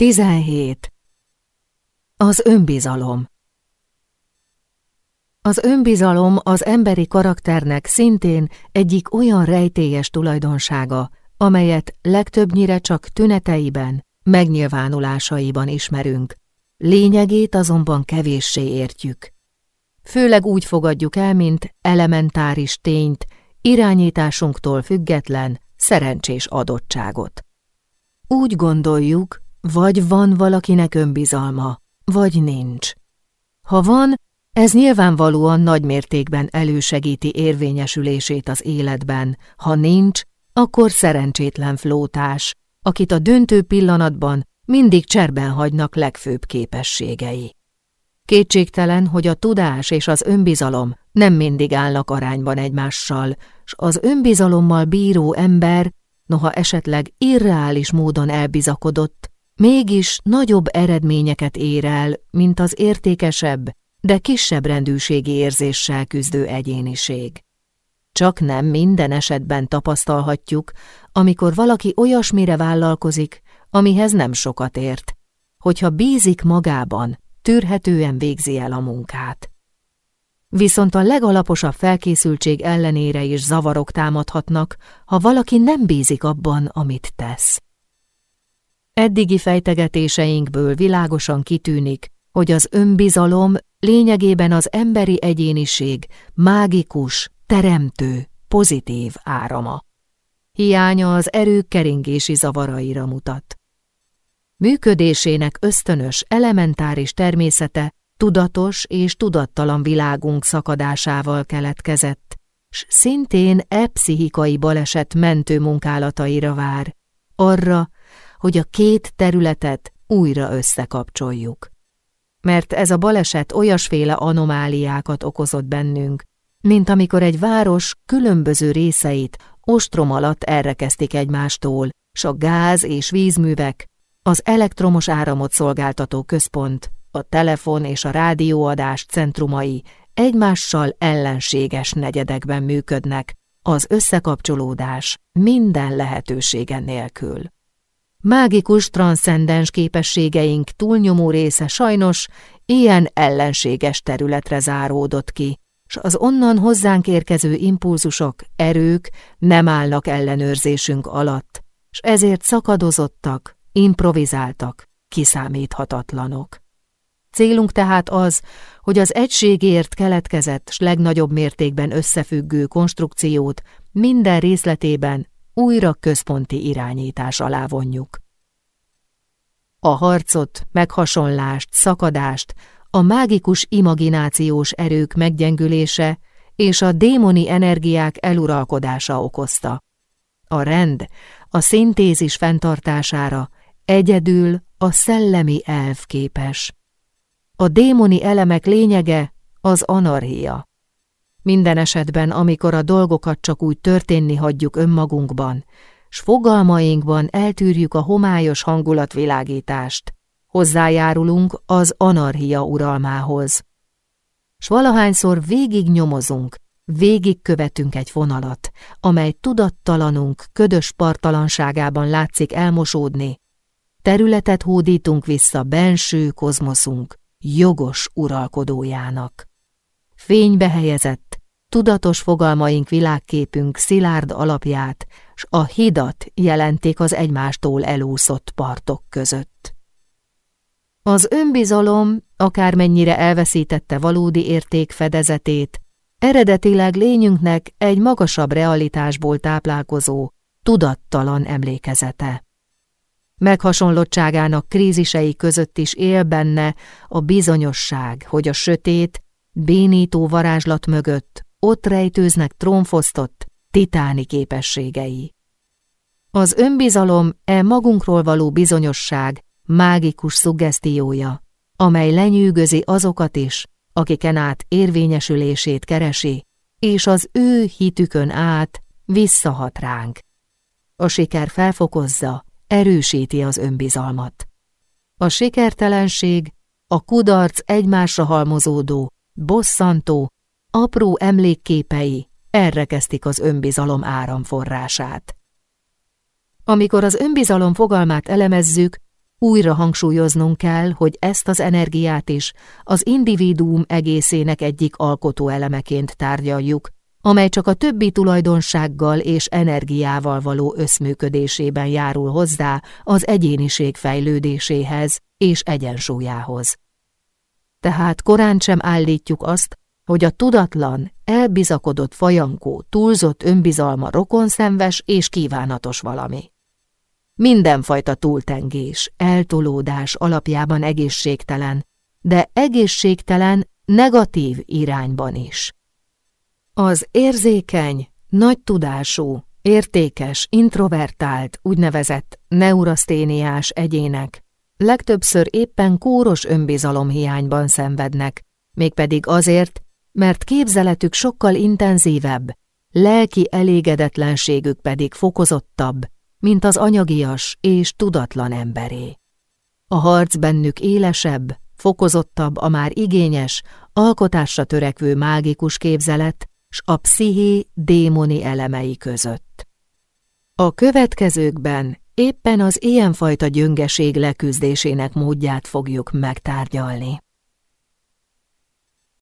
17. Az önbizalom Az önbizalom az emberi karakternek szintén egyik olyan rejtélyes tulajdonsága, amelyet legtöbbnyire csak tüneteiben, megnyilvánulásaiban ismerünk, lényegét azonban kevéssé értjük. Főleg úgy fogadjuk el, mint elementáris tényt, irányításunktól független, szerencsés adottságot. Úgy gondoljuk, vagy van valakinek önbizalma, vagy nincs. Ha van, ez nyilvánvalóan nagymértékben elősegíti érvényesülését az életben, ha nincs, akkor szerencsétlen flótás, akit a döntő pillanatban mindig cserben hagynak legfőbb képességei. Kétségtelen, hogy a tudás és az önbizalom nem mindig állnak arányban egymással, s az önbizalommal bíró ember, noha esetleg irreális módon elbizakodott, mégis nagyobb eredményeket ér el, mint az értékesebb, de kisebb rendűségi érzéssel küzdő egyéniség. Csak nem minden esetben tapasztalhatjuk, amikor valaki olyasmire vállalkozik, amihez nem sokat ért, hogyha bízik magában, tűrhetően végzi el a munkát. Viszont a legalaposabb felkészültség ellenére is zavarok támadhatnak, ha valaki nem bízik abban, amit tesz. Eddigi fejtegetéseinkből világosan kitűnik, hogy az önbizalom lényegében az emberi egyéniség mágikus, teremtő, pozitív árama. Hiánya az erők keringési zavaraira mutat. Működésének ösztönös, elementáris természete tudatos és tudattalan világunk szakadásával keletkezett, s szintén e pszichikai baleset mentő munkálataira vár, arra, hogy a két területet újra összekapcsoljuk. Mert ez a baleset olyasféle anomáliákat okozott bennünk, mint amikor egy város különböző részeit ostrom alatt elrekeztik egymástól, s a gáz és vízművek, az elektromos áramot szolgáltató központ, a telefon és a rádióadás centrumai egymással ellenséges negyedekben működnek, az összekapcsolódás minden lehetősége nélkül. Mágikus transzcendens képességeink túlnyomó része sajnos ilyen ellenséges területre záródott ki, s az onnan hozzánk érkező impulzusok, erők nem állnak ellenőrzésünk alatt, s ezért szakadozottak, improvizáltak, kiszámíthatatlanok. Célunk tehát az, hogy az egységért keletkezett s legnagyobb mértékben összefüggő konstrukciót minden részletében újra központi irányítás alá vonjuk. A harcot, meghasonlást, szakadást, a mágikus imaginációs erők meggyengülése és a démoni energiák eluralkodása okozta. A rend, a szintézis fenntartására egyedül a szellemi elv képes. A démoni elemek lényege az anarchia. Minden esetben, amikor a dolgokat csak úgy történni hagyjuk önmagunkban, s fogalmainkban eltűrjük a homályos hangulatvilágítást, hozzájárulunk az anarchia uralmához. S valahányszor végig nyomozunk, végig követünk egy vonalat, amely tudattalanunk ködös partalanságában látszik elmosódni, területet hódítunk vissza benső kozmoszunk, jogos uralkodójának. Fénybe helyezett, tudatos fogalmaink világképünk szilárd alapját, s a hidat jelenték az egymástól elúszott partok között. Az önbizalom, akármennyire elveszítette valódi érték fedezetét, eredetileg lényünknek egy magasabb realitásból táplálkozó, tudattalan emlékezete meghasonlottságának krízisei között is él benne a bizonyosság, hogy a sötét, bénító varázslat mögött ott rejtőznek trónfosztott, titáni képességei. Az önbizalom e magunkról való bizonyosság mágikus szuggesztiója, amely lenyűgözi azokat is, akiken át érvényesülését keresi, és az ő hitükön át visszahat ránk. A siker felfokozza, erősíti az önbizalmat. A sikertelenség, a kudarc egymásra halmozódó, bosszantó, apró emlékképei elrekesztik az önbizalom áramforrását. Amikor az önbizalom fogalmát elemezzük, újra hangsúlyoznunk kell, hogy ezt az energiát is az individuum egészének egyik alkotó elemeként tárgyaljuk, amely csak a többi tulajdonsággal és energiával való összműködésében járul hozzá az egyéniség fejlődéséhez és egyensúlyához. Tehát korán sem állítjuk azt, hogy a tudatlan, elbizakodott fajankó túlzott önbizalma rokonszenves és kívánatos valami. Mindenfajta túltengés, eltolódás alapjában egészségtelen, de egészségtelen negatív irányban is. Az érzékeny, nagy tudású, értékes, introvertált, úgynevezett neuraszténiás egyének legtöbbször éppen kóros önbizalomhiányban szenvednek, mégpedig azért, mert képzeletük sokkal intenzívebb, lelki elégedetlenségük pedig fokozottabb, mint az anyagias és tudatlan emberé. A harc bennük élesebb, fokozottabb a már igényes, alkotásra törekvő mágikus képzelet, s a psziché démoni elemei között. A következőkben éppen az ilyenfajta gyöngeség leküzdésének módját fogjuk megtárgyalni.